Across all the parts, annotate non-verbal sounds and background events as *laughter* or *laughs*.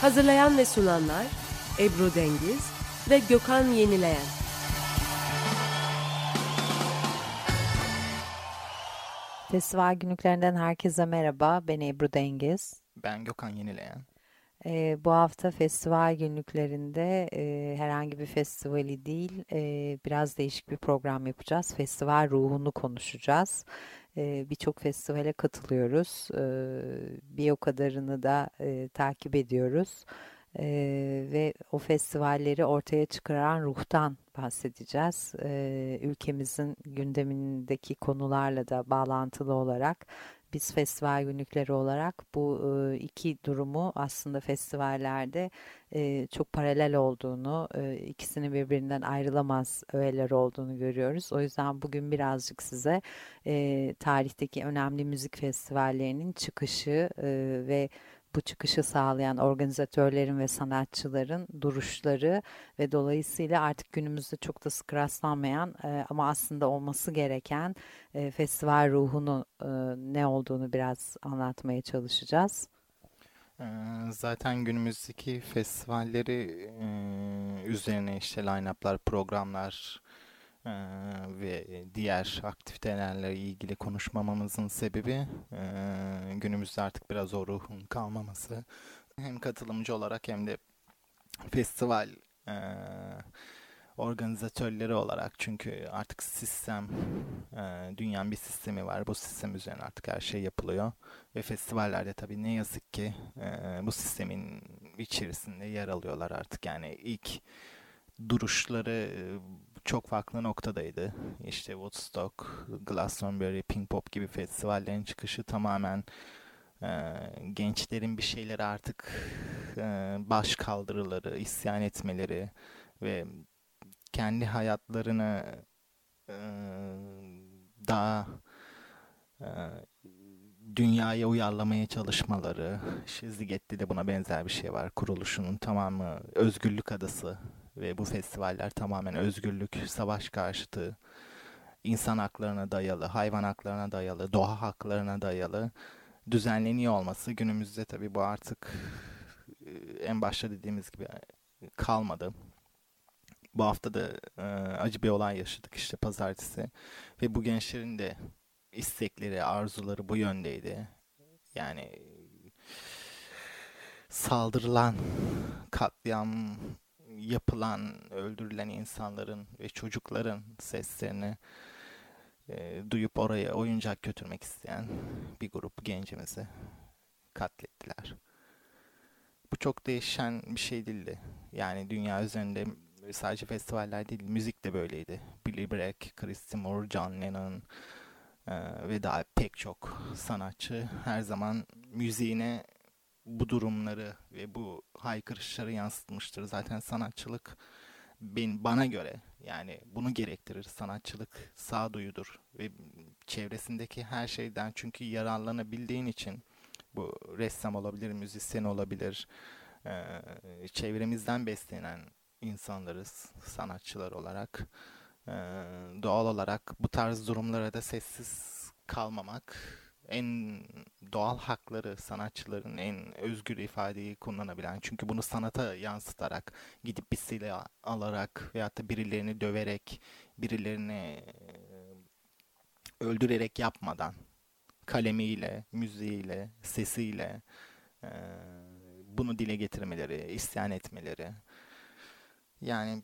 Hazırlayan ve sunanlar Ebru Dengiz ve Gökhan Yenileyen. Festival günlüklerinden herkese merhaba. Ben Ebru Dengiz. Ben Gökhan Yenileyen. Ee, bu hafta festival günlüklerinde e, herhangi bir festivali değil, e, biraz değişik bir program yapacağız. Festival ruhunu konuşacağız. Birçok festivale katılıyoruz. Bir o kadarını da takip ediyoruz. Ve o festivalleri ortaya çıkaran ruhtan bahsedeceğiz. Ülkemizin gündemindeki konularla da bağlantılı olarak biz festival günlükleri olarak bu iki durumu aslında festivallerde çok paralel olduğunu, ikisinin birbirinden ayrılamaz öğeler olduğunu görüyoruz. O yüzden bugün birazcık size tarihteki önemli müzik festivallerinin çıkışı ve bu çıkışı sağlayan organizatörlerin ve sanatçıların duruşları ve dolayısıyla artık günümüzde çok da sık rastlanmayan e, ama aslında olması gereken e, festival ruhunu e, ne olduğunu biraz anlatmaya çalışacağız. Zaten günümüzdeki festivalleri üzerine işte line-up'lar, programlar ve diğer aktivitelerle ilgili konuşmamamızın sebebi e, günümüzde artık biraz o ruhun kalmaması. Hem katılımcı olarak hem de festival e, organizatörleri olarak çünkü artık sistem e, dünyanın bir sistemi var. Bu sistem üzerine artık her şey yapılıyor. Ve festivallerde tabii ne yazık ki bu sistemin içerisinde yer alıyorlar artık. Yani ilk duruşları çok farklı noktadaydı. İşte Woodstock, Glastonbury, Pink Pop gibi festivallerin çıkışı tamamen e, gençlerin bir şeyleri artık e, baş kaldırıları, isyan etmeleri ve kendi hayatlarını e, daha e, dünyaya uyarlamaya çalışmaları. İşte Ziget'te de buna benzer bir şey var. Kuruluşunun tamamı özgürlük adası ve bu festivaller tamamen özgürlük, savaş karşıtı, insan haklarına dayalı, hayvan haklarına dayalı, doğa haklarına dayalı düzenleniyor olması günümüzde tabii bu artık en başta dediğimiz gibi kalmadı. Bu hafta da e, acı bir olay yaşadık işte pazartesi ve bu gençlerin de istekleri, arzuları bu yöndeydi. Yani saldırılan, katliam yapılan, öldürülen insanların ve çocukların seslerini e, duyup oraya oyuncak götürmek isteyen bir grup gencimizi katlettiler. Bu çok değişen bir şey değildi. Yani dünya üzerinde sadece festivaller değil, müzik de böyleydi. Billy Bragg, Chris Moore, John Lennon e, ve daha pek çok sanatçı her zaman müziğine bu durumları ve bu haykırışları yansıtmıştır. Zaten sanatçılık ben, bana göre yani bunu gerektirir. Sanatçılık sağduyudur ve çevresindeki her şeyden çünkü yararlanabildiğin için bu ressam olabilir, müzisyen olabilir, çevremizden beslenen insanlarız sanatçılar olarak. Doğal olarak bu tarz durumlara da sessiz kalmamak en doğal hakları sanatçıların en özgür ifadeyi kullanabilen çünkü bunu sanata yansıtarak gidip bir silah alarak veyahut da birilerini döverek birilerini öldürerek yapmadan kalemiyle, müziğiyle, sesiyle bunu dile getirmeleri, isyan etmeleri. Yani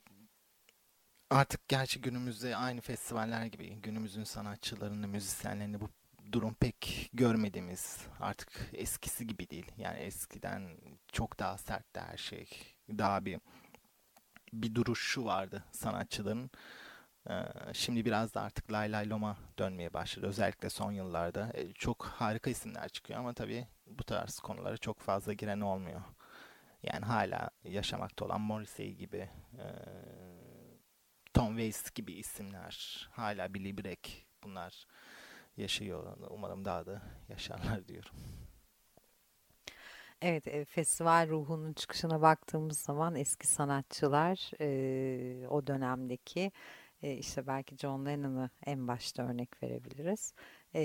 artık gerçi günümüzde aynı festivaller gibi günümüzün sanatçılarını, müzisyenlerini bu durum pek görmediğimiz artık eskisi gibi değil. Yani eskiden çok daha sertti her şey. Daha bir bir duruşu vardı sanatçıların. Ee, şimdi biraz da artık lay lay loma dönmeye başladı. Özellikle son yıllarda. Ee, çok harika isimler çıkıyor ama tabii bu tarz konulara çok fazla giren olmuyor. Yani hala yaşamakta olan Morrissey gibi, e, Tom Waits gibi isimler, hala Billy Bragg bunlar yaşıyor. Umarım daha da yaşarlar *laughs* diyorum. Evet, e, festival ruhunun çıkışına baktığımız zaman eski sanatçılar e, o dönemdeki e, işte belki John Lennon'ı en başta örnek verebiliriz. E,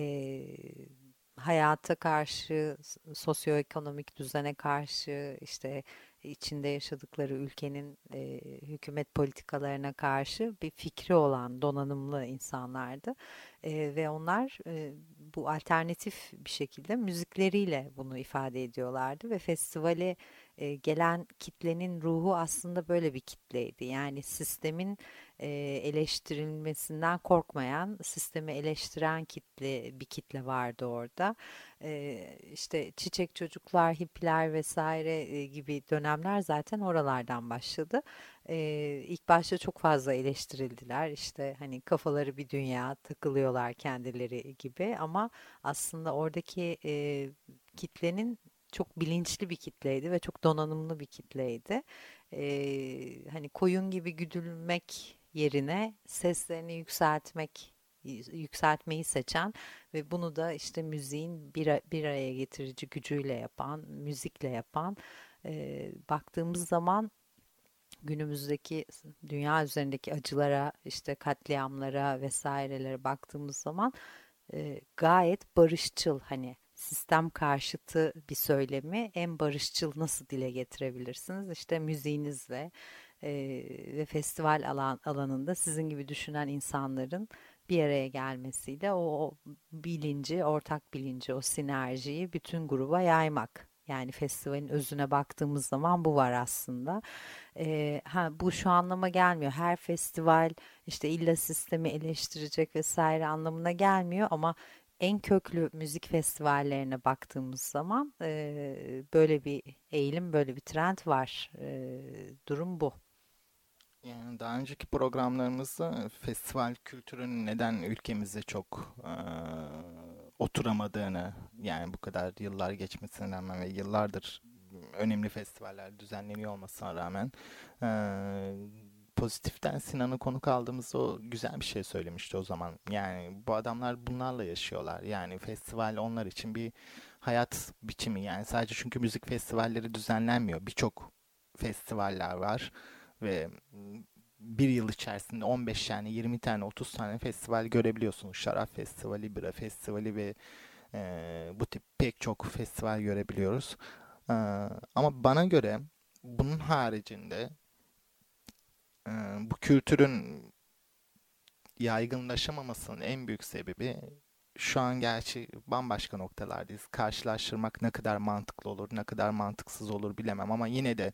hayata karşı, sosyoekonomik düzene karşı, işte içinde yaşadıkları ülkenin e, hükümet politikalarına karşı bir fikri olan donanımlı insanlardı. E, ve onlar e, bu alternatif bir şekilde müzikleriyle bunu ifade ediyorlardı ve festivale e, gelen kitlenin ruhu aslında böyle bir kitleydi. Yani sistemin e, eleştirilmesinden korkmayan, sistemi eleştiren kitle bir kitle vardı orada. E, işte çiçek çocuklar, hippiler vesaire e, gibi dönemler zaten oralardan başladı. E, ilk başta çok fazla eleştirildiler. İşte hani kafaları bir dünya takılıyorlar kendileri gibi ama aslında oradaki e, kitlenin çok bilinçli bir kitleydi ve çok donanımlı bir kitleydi. Ee, hani koyun gibi güdülmek yerine seslerini yükseltmek yükseltmeyi seçen ve bunu da işte müziğin bir, bir araya getirici gücüyle yapan, müzikle yapan e, baktığımız zaman günümüzdeki dünya üzerindeki acılara, işte katliamlara vesairelere baktığımız zaman e, gayet barışçıl hani sistem karşıtı bir söylemi en barışçıl nasıl dile getirebilirsiniz? İşte müziğinizle e, ve festival alan, alanında sizin gibi düşünen insanların bir araya gelmesiyle o, o bilinci, ortak bilinci, o sinerjiyi bütün gruba yaymak. Yani festivalin özüne baktığımız zaman bu var aslında. Ee, ha, bu şu anlama gelmiyor. Her festival işte illa sistemi eleştirecek vesaire anlamına gelmiyor ama en köklü müzik festivallerine baktığımız zaman e, böyle bir eğilim, böyle bir trend var. E, durum bu. Yani daha önceki programlarımızda festival kültürünün neden ülkemizde çok e, oturamadığını, yani bu kadar yıllar geçmesine rağmen ve yıllardır önemli festivaller düzenleniyor olmasına rağmen e, pozitiften Sinan'ı konuk aldığımızda o güzel bir şey söylemişti o zaman. Yani bu adamlar bunlarla yaşıyorlar. Yani festival onlar için bir hayat biçimi. Yani sadece çünkü müzik festivalleri düzenlenmiyor. Birçok festivaller var ve bir yıl içerisinde 15 tane, 20 tane, 30 tane festival görebiliyorsunuz. Şarap Festivali, Bira Festivali ve e, bu tip pek çok festival görebiliyoruz. E, ama bana göre bunun haricinde bu kültürün yaygınlaşamamasının en büyük sebebi şu an gerçi bambaşka noktalardayız. Karşılaştırmak ne kadar mantıklı olur, ne kadar mantıksız olur bilemem ama yine de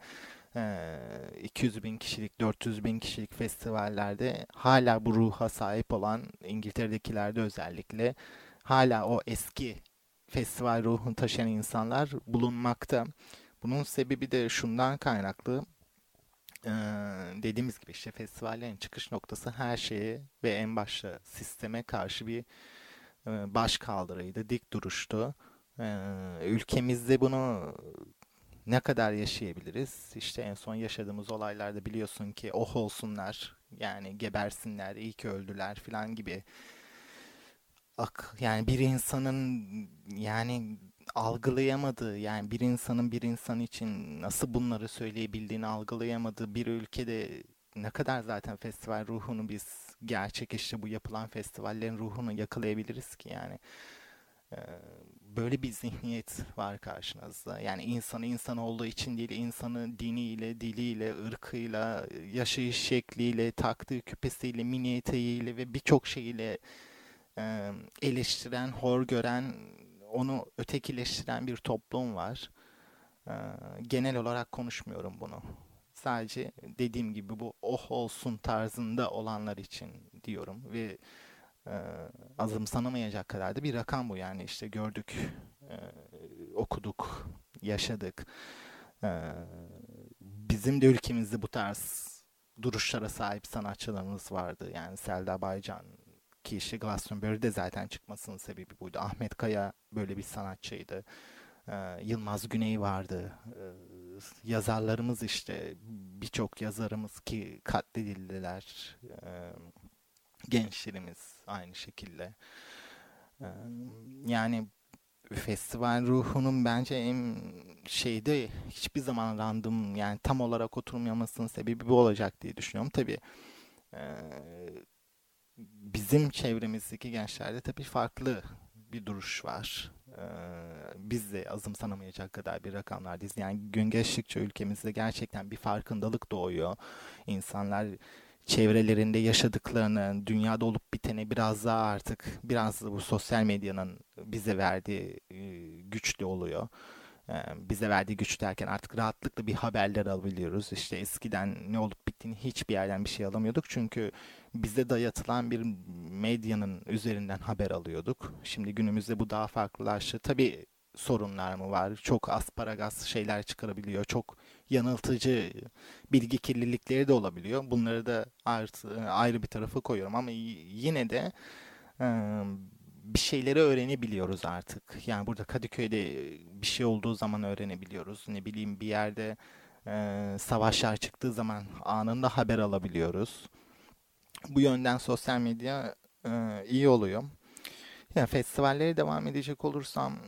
200 bin kişilik, 400 bin kişilik festivallerde hala bu ruha sahip olan İngiltere'dekilerde özellikle hala o eski festival ruhunu taşıyan insanlar bulunmakta. Bunun sebebi de şundan kaynaklı. Ee, dediğimiz gibi işte festivallerin çıkış noktası her şeye ve en başta sisteme karşı bir e, baş kaldırıydı, dik duruştu. Ee, ülkemizde bunu ne kadar yaşayabiliriz? İşte en son yaşadığımız olaylarda biliyorsun ki oh olsunlar yani gebersinler, iyi ki öldüler falan gibi. Ak, yani bir insanın yani algılayamadığı yani bir insanın bir insan için nasıl bunları söyleyebildiğini algılayamadığı bir ülkede ne kadar zaten festival ruhunu biz gerçek işte bu yapılan festivallerin ruhunu yakalayabiliriz ki yani böyle bir zihniyet var karşınızda. Yani insanı insan olduğu için değil, insanı diniyle, diliyle, ırkıyla, yaşayış şekliyle, taktığı küpesiyle, mini ve birçok şeyiyle eleştiren, hor gören, onu ötekileştiren bir toplum var. Genel olarak konuşmuyorum bunu. Sadece dediğim gibi bu oh olsun tarzında olanlar için diyorum ve e, azımsanamayacak kadar da bir rakam bu yani işte gördük, e, okuduk, yaşadık. E, bizim de ülkemizde bu tarz duruşlara sahip sanatçılarımız vardı. Yani Selda Baycan ki işte Glastonbury'de zaten çıkmasının sebebi buydu. Ahmet Kaya böyle bir sanatçıydı. Ee, Yılmaz Güney vardı. Ee, yazarlarımız işte birçok yazarımız ki katledildiler. Ee, gençlerimiz aynı şekilde. Ee, yani festival ruhunun bence en şeyde hiçbir zaman random yani tam olarak oturmamasının sebebi bu olacak diye düşünüyorum. Tabii e, bizim çevremizdeki gençlerde tabii farklı bir duruş var. Ee, biz de azımsanamayacak kadar bir rakamlardayız. Yani gün geçtikçe ülkemizde gerçekten bir farkındalık doğuyor. İnsanlar çevrelerinde yaşadıklarını, dünyada olup biteni biraz daha artık biraz da bu sosyal medyanın bize verdiği e, güçlü oluyor. Bize verdiği güç derken artık rahatlıkla bir haberler alabiliyoruz. İşte eskiden ne olup bittiğini hiçbir yerden bir şey alamıyorduk. Çünkü bize dayatılan bir medyanın üzerinden haber alıyorduk. Şimdi günümüzde bu daha farklılaştı. Tabii sorunlar mı var? Çok asparagas şeyler çıkarabiliyor. Çok yanıltıcı bilgi kirlilikleri de olabiliyor. Bunları da artı, ayrı bir tarafa koyuyorum ama yine de bir şeyleri öğrenebiliyoruz artık. Yani burada Kadıköy'de bir şey olduğu zaman öğrenebiliyoruz. Ne bileyim bir yerde savaşlar çıktığı zaman anında haber alabiliyoruz. Bu yönden sosyal medya iyi oluyor. Yani festivallere devam edecek olursam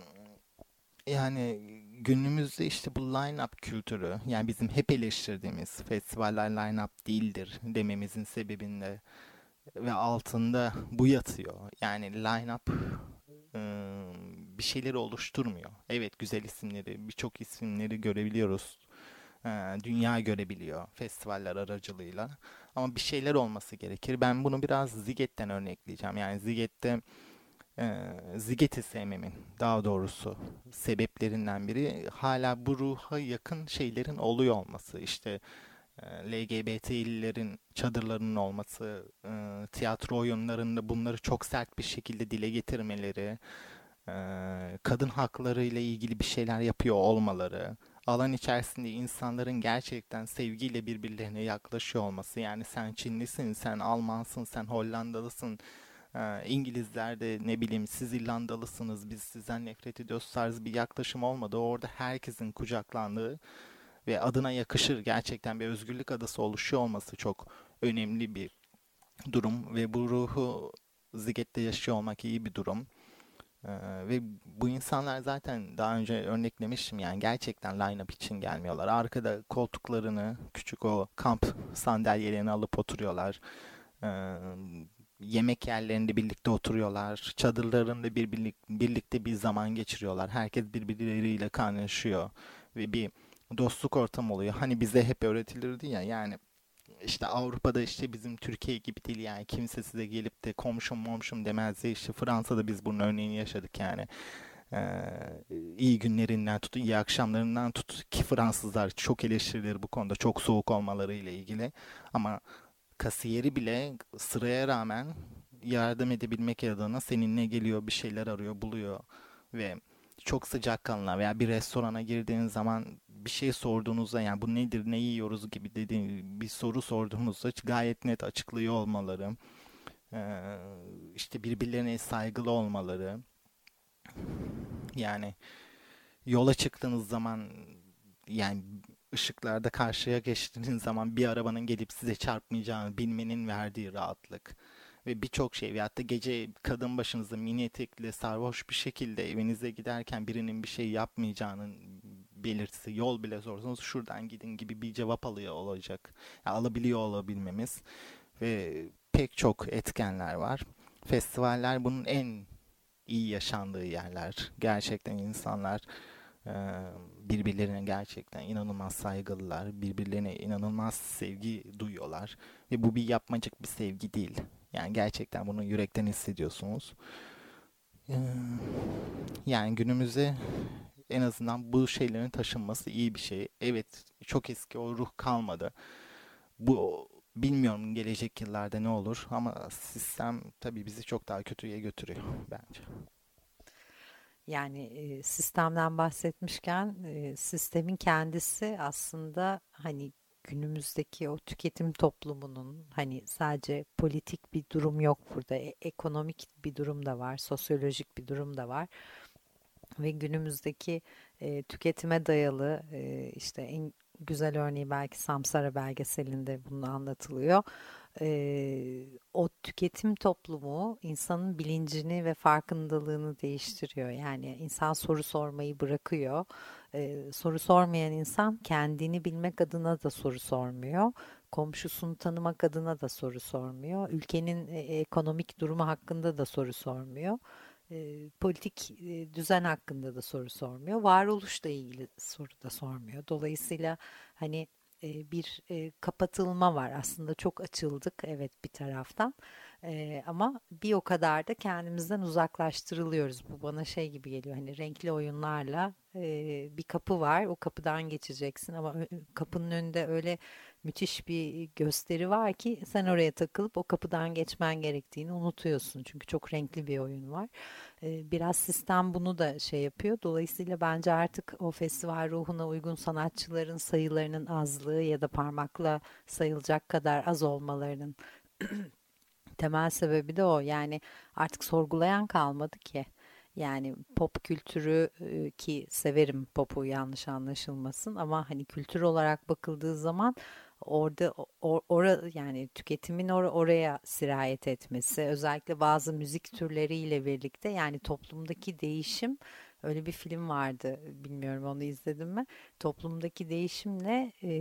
yani günümüzde işte bu line-up kültürü yani bizim hep eleştirdiğimiz festivaller line-up değildir dememizin sebebinde ve altında bu yatıyor. Yani line-up bir şeyleri oluşturmuyor. Evet güzel isimleri, birçok isimleri görebiliyoruz. Dünya görebiliyor festivaller aracılığıyla. Ama bir şeyler olması gerekir. Ben bunu biraz Ziget'ten örnekleyeceğim. Yani Ziget'te Ziget'i sevmemin daha doğrusu sebeplerinden biri hala bu ruha yakın şeylerin oluyor olması. İşte LGBT'lilerin çadırlarının olması, e, tiyatro oyunlarında bunları çok sert bir şekilde dile getirmeleri, e, kadın hakları ile ilgili bir şeyler yapıyor olmaları, alan içerisinde insanların gerçekten sevgiyle birbirlerine yaklaşıyor olması. Yani sen Çinlisin, sen Almansın, sen Hollandalısın, ee, İngilizler de ne bileyim siz İrlandalısınız biz sizden nefret ediyoruz tarzı bir yaklaşım olmadı. Orada herkesin kucaklandığı ve adına yakışır gerçekten bir özgürlük adası oluşuyor olması çok önemli bir durum ve bu ruhu Ziget'te yaşıyor olmak iyi bir durum. Ee, ve bu insanlar zaten daha önce örneklemiştim yani gerçekten line-up için gelmiyorlar. Arkada koltuklarını, küçük o kamp sandalyelerini alıp oturuyorlar. Ee, yemek yerlerinde birlikte oturuyorlar. Çadırlarında bir, birlik, birlikte bir zaman geçiriyorlar. Herkes birbirleriyle kaynaşıyor ve bir dostluk ortamı oluyor. Hani bize hep öğretilirdi ya yani işte Avrupa'da işte bizim Türkiye gibi değil yani kimse size gelip de komşum momşum demezdi. İşte Fransa'da biz bunun örneğini yaşadık yani. Ee, iyi günlerinden tut, iyi akşamlarından tut ki Fransızlar çok eleştirilir bu konuda çok soğuk olmaları ile ilgili. Ama kasiyeri bile sıraya rağmen yardım edebilmek adına seninle geliyor bir şeyler arıyor buluyor ve çok sıcakkanlı veya bir restorana girdiğiniz zaman bir şey sorduğunuzda yani bu nedir ne yiyoruz? gibi dediğin bir soru sorduğunuzda gayet net açıklıyor olmaları işte birbirlerine saygılı olmaları. Yani yola çıktığınız zaman yani ışıklarda karşıya geçtiğiniz zaman bir arabanın gelip size çarpmayacağını bilmenin verdiği rahatlık ve birçok şey veyahut da gece kadın başınızda mini etekli sarhoş bir şekilde evinize giderken birinin bir şey yapmayacağının belirtisi yol bile sorsanız şuradan gidin gibi bir cevap alıyor olacak. Yani alabiliyor olabilmemiz. Ve pek çok etkenler var. Festivaller bunun en iyi yaşandığı yerler. Gerçekten insanlar birbirlerine gerçekten inanılmaz saygılılar, birbirlerine inanılmaz sevgi duyuyorlar. Ve bu bir yapmacık bir sevgi değil. Yani gerçekten bunu yürekten hissediyorsunuz. Yani günümüzde en azından bu şeylerin taşınması iyi bir şey. Evet çok eski o ruh kalmadı. Bu bilmiyorum gelecek yıllarda ne olur ama sistem tabii bizi çok daha kötüye götürüyor bence. Yani e, sistemden bahsetmişken e, sistemin kendisi aslında hani günümüzdeki o tüketim toplumunun hani sadece politik bir durum yok burada e- ekonomik bir durum da var sosyolojik bir durum da var ve günümüzdeki e, tüketime dayalı e, işte en güzel örneği belki Samsara belgeselinde bunu anlatılıyor. E, o tüketim toplumu insanın bilincini ve farkındalığını değiştiriyor. Yani insan soru sormayı bırakıyor. E, soru sormayan insan kendini bilmek adına da soru sormuyor. Komşusunu tanımak adına da soru sormuyor. Ülkenin e, ekonomik durumu hakkında da soru sormuyor e, politik e, düzen hakkında da soru sormuyor. Varoluşla ilgili soru da sormuyor. Dolayısıyla hani e, bir e, kapatılma var. Aslında çok açıldık evet bir taraftan. E, ama bir o kadar da kendimizden uzaklaştırılıyoruz. Bu bana şey gibi geliyor. Hani renkli oyunlarla e, bir kapı var. O kapıdan geçeceksin ama kapının önünde öyle müthiş bir gösteri var ki sen oraya takılıp o kapıdan geçmen gerektiğini unutuyorsun. Çünkü çok renkli bir oyun var. Biraz sistem bunu da şey yapıyor. Dolayısıyla bence artık o festival ruhuna uygun sanatçıların sayılarının azlığı ya da parmakla sayılacak kadar az olmalarının *clears throat* temel sebebi de o. Yani artık sorgulayan kalmadı ki. Yani pop kültürü ki severim popu yanlış anlaşılmasın ama hani kültür olarak bakıldığı zaman orada or, ora yani tüketimin or, oraya sirayet etmesi özellikle bazı müzik türleriyle birlikte yani toplumdaki değişim öyle bir film vardı bilmiyorum onu izledim mi toplumdaki değişimle e,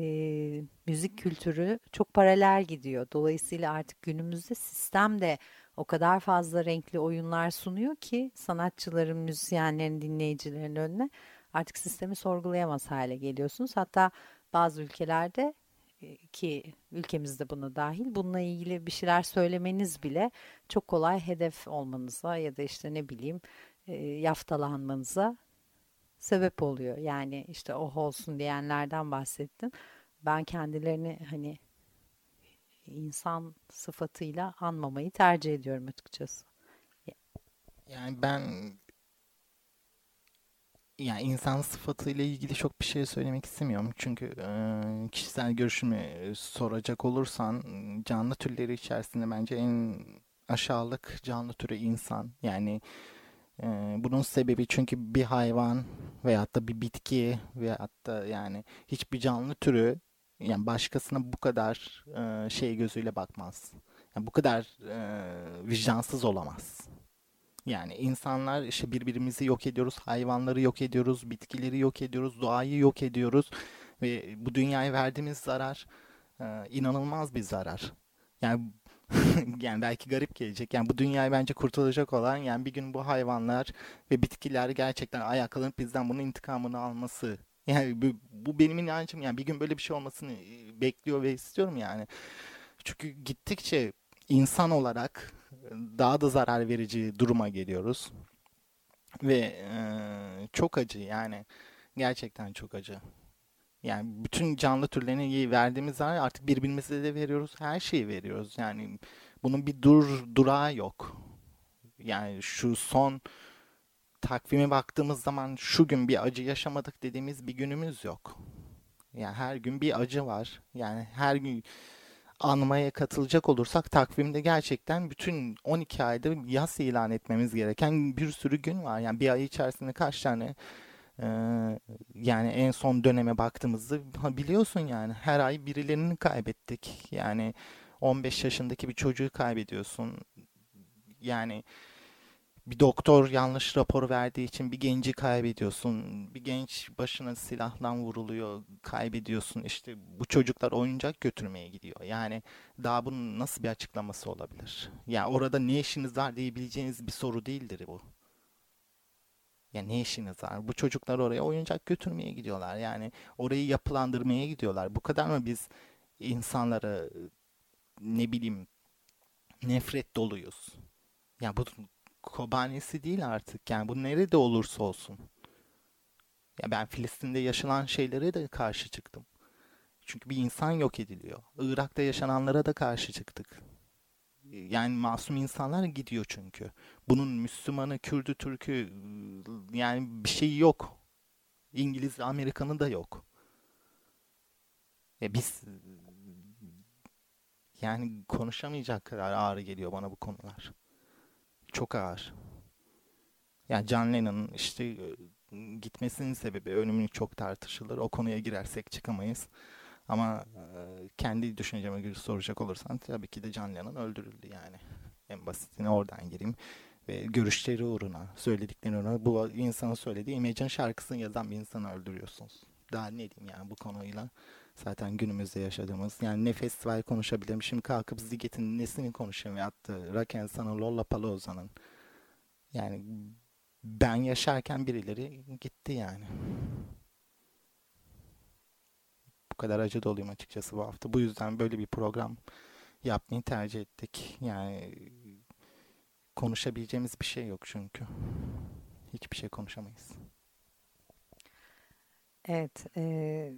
müzik kültürü çok paralel gidiyor dolayısıyla artık günümüzde sistem de o kadar fazla renkli oyunlar sunuyor ki sanatçıların, müzisyenlerin, dinleyicilerin önüne artık sistemi sorgulayamaz hale geliyorsunuz. Hatta bazı ülkelerde ki ülkemizde buna dahil bununla ilgili bir şeyler söylemeniz bile çok kolay hedef olmanıza ya da işte ne bileyim e, yaftalanmanıza sebep oluyor. Yani işte oh olsun diyenlerden bahsettim. Ben kendilerini hani insan sıfatıyla anmamayı tercih ediyorum açıkçası. Yani ben yani insan sıfatıyla ilgili çok bir şey söylemek istemiyorum. Çünkü e, kişisel görüşümü soracak olursan canlı türleri içerisinde bence en aşağılık canlı türü insan. Yani e, bunun sebebi çünkü bir hayvan veyahut da bir bitki veyahut da yani hiçbir canlı türü yani başkasına bu kadar e, şey gözüyle bakmaz. Yani bu kadar e, vicdansız olamaz. Yani insanlar işte birbirimizi yok ediyoruz, hayvanları yok ediyoruz, bitkileri yok ediyoruz, doğayı yok ediyoruz ve bu dünyaya verdiğimiz zarar e, inanılmaz bir zarar. Yani *laughs* yani belki garip gelecek. Yani bu dünyayı bence kurtulacak olan yani bir gün bu hayvanlar ve bitkiler gerçekten ayaklanıp bizden bunun intikamını alması. Yani bu, bu benim inancım. Yani bir gün böyle bir şey olmasını e, bekliyor ve istiyorum yani. Çünkü gittikçe insan olarak daha da zarar verici duruma geliyoruz. Ve e, çok acı yani gerçekten çok acı. Yani bütün canlı türlerine verdiğimiz zarar artık birbirimize de veriyoruz. Her şeyi veriyoruz. Yani bunun bir dur durağı yok. Yani şu son takvime baktığımız zaman şu gün bir acı yaşamadık dediğimiz bir günümüz yok. Yani her gün bir acı var. Yani her gün anmaya katılacak olursak takvimde gerçekten bütün 12 ayda yaz ilan etmemiz gereken bir sürü gün var. Yani bir ay içerisinde kaç tane e, yani en son döneme baktığımızda biliyorsun yani her ay birilerini kaybettik. Yani 15 yaşındaki bir çocuğu kaybediyorsun. Yani bir doktor yanlış rapor verdiği için bir genci kaybediyorsun. Bir genç başına silahla vuruluyor, kaybediyorsun. İşte bu çocuklar oyuncak götürmeye gidiyor. Yani daha bunun nasıl bir açıklaması olabilir? Yani orada ne işiniz var diyebileceğiniz bir soru değildir bu. Ya ne işiniz var? Bu çocuklar oraya oyuncak götürmeye gidiyorlar. Yani orayı yapılandırmaya gidiyorlar. Bu kadar mı biz insanlara ne bileyim nefret doluyuz? Ya bu kobanesi değil artık. Yani bu nerede olursa olsun. Ya ben Filistin'de yaşanan şeylere de karşı çıktım. Çünkü bir insan yok ediliyor. Irak'ta yaşananlara da karşı çıktık. Yani masum insanlar gidiyor çünkü. Bunun Müslümanı, Kürdü, Türk'ü yani bir şey yok. İngiliz, Amerikanı da yok. Ya biz yani konuşamayacak kadar ağır geliyor bana bu konular çok ağır. Yani John Lennon'ın işte e, gitmesinin sebebi ölümü çok tartışılır. O konuya girersek çıkamayız. Ama e, kendi düşünceme göre soracak olursan tabii ki de John Lennon öldürüldü yani. En basitine oradan gireyim. Ve görüşleri uğruna, söyledikleri uğruna bu insanın söylediği Imagine şarkısını yazan bir insanı öldürüyorsunuz. Daha ne diyeyim yani bu konuyla zaten günümüzde yaşadığımız yani ne festival konuşabilirim şimdi kalkıp Ziget'in nesini konuşayım da Rakensa'nın Lollapalooza'nın yani ben yaşarken birileri gitti yani. Bu kadar acı doluyum açıkçası bu hafta. Bu yüzden böyle bir program yapmayı tercih ettik. Yani konuşabileceğimiz bir şey yok çünkü. Hiçbir şey konuşamayız. Evet, e,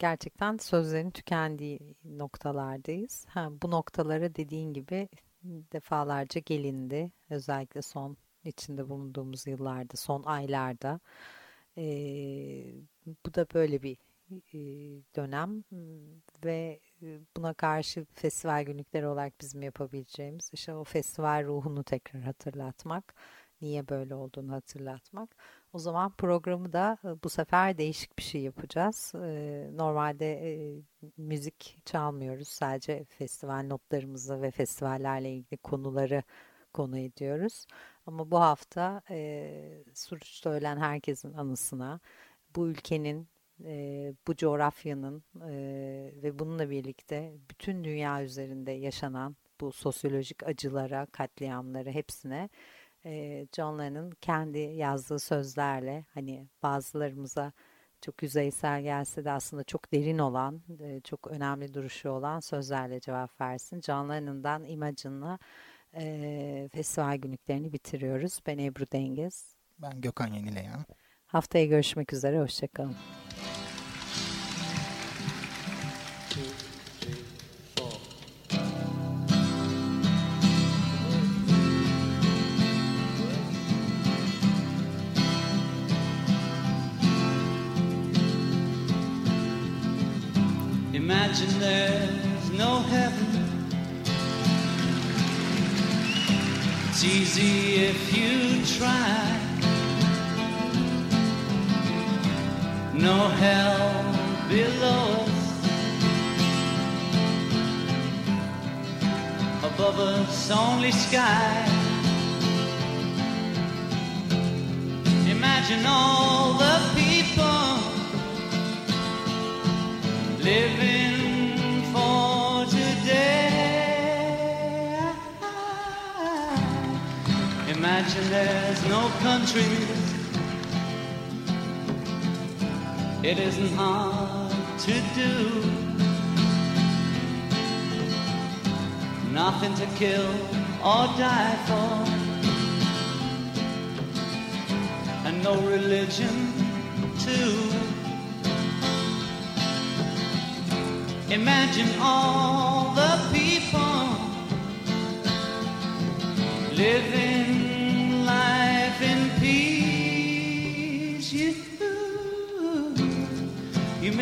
gerçekten sözlerin tükendiği noktalardayız. Ha, bu noktalara dediğin gibi defalarca gelindi. Özellikle son içinde bulunduğumuz yıllarda, son aylarda. E, bu da böyle bir e, dönem ve buna karşı festival günlükleri olarak bizim yapabileceğimiz işte o festival ruhunu tekrar hatırlatmak, niye böyle olduğunu hatırlatmak. O zaman programı da bu sefer değişik bir şey yapacağız. Normalde müzik çalmıyoruz. Sadece festival notlarımızı ve festivallerle ilgili konuları konu ediyoruz. Ama bu hafta Suruç'ta ölen herkesin anısına bu ülkenin e, bu coğrafyanın e, ve bununla birlikte bütün dünya üzerinde yaşanan bu sosyolojik acılara, katliamlara hepsine e, John Lennon kendi yazdığı sözlerle hani bazılarımıza çok yüzeysel gelse de aslında çok derin olan, e, çok önemli duruşu olan sözlerle cevap versin. John Lennon'dan Imagine'la e, festival günlüklerini bitiriyoruz. Ben Ebru Dengiz. Ben Gökhan Yenileyen. Haftaya görüşmek üzere, hoşçakalın. Imagine there's no heaven. It's easy if you try. No hell below us. Above us, only sky. Imagine all the people living there's no country, It isn't hard to do. Nothing to kill or die for. And no religion too. Imagine all the people living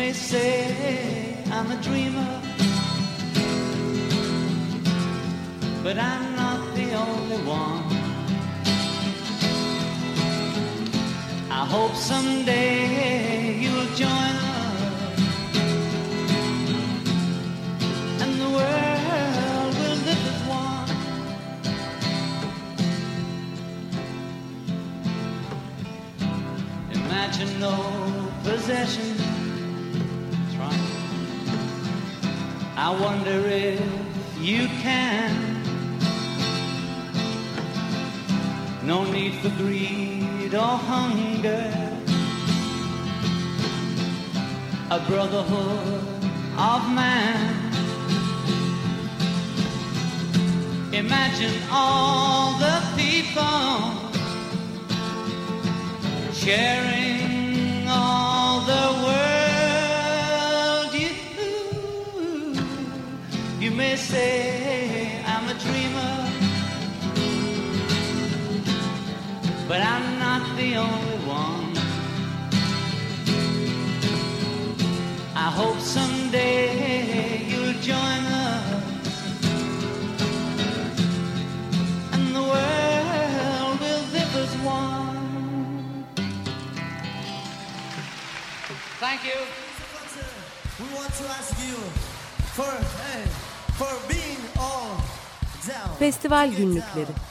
may say I'm a dreamer, but I'm not the only one. I hope someday you'll join us. and the world will live as one. Imagine no possession. I wonder if you can. No need for greed or hunger. A brotherhood of man. Imagine all the people sharing but I'm not the only one. I hope someday you'll join us, and the world will live as one. Thank you. We want to ask you for, hey, for being all down. Festival günlükleri.